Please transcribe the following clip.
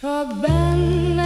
A band.